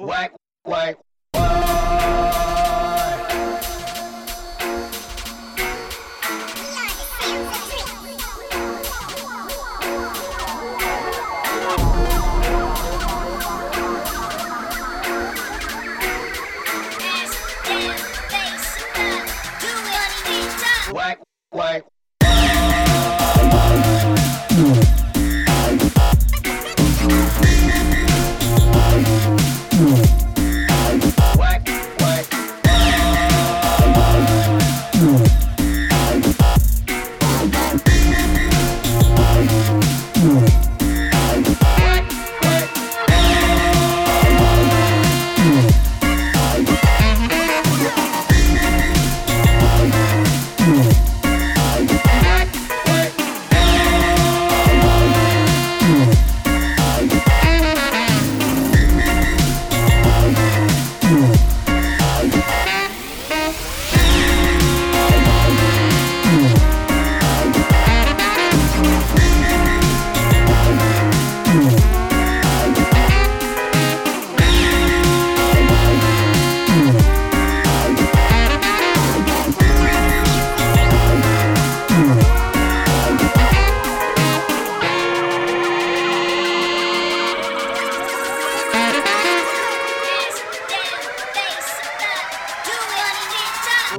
Whack, whack. Whack, whack.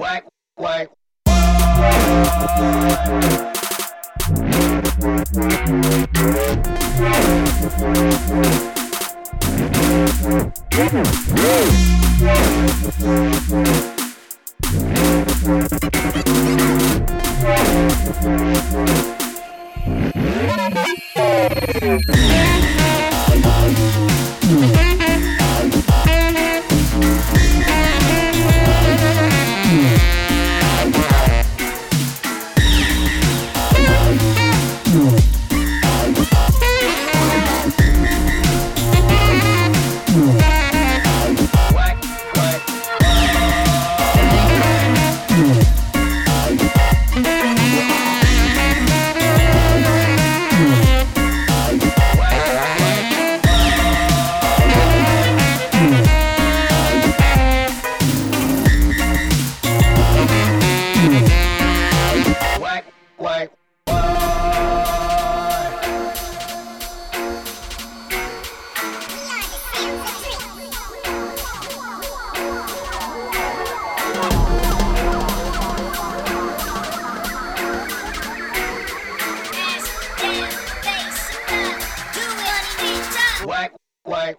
Whack, whack. Thank like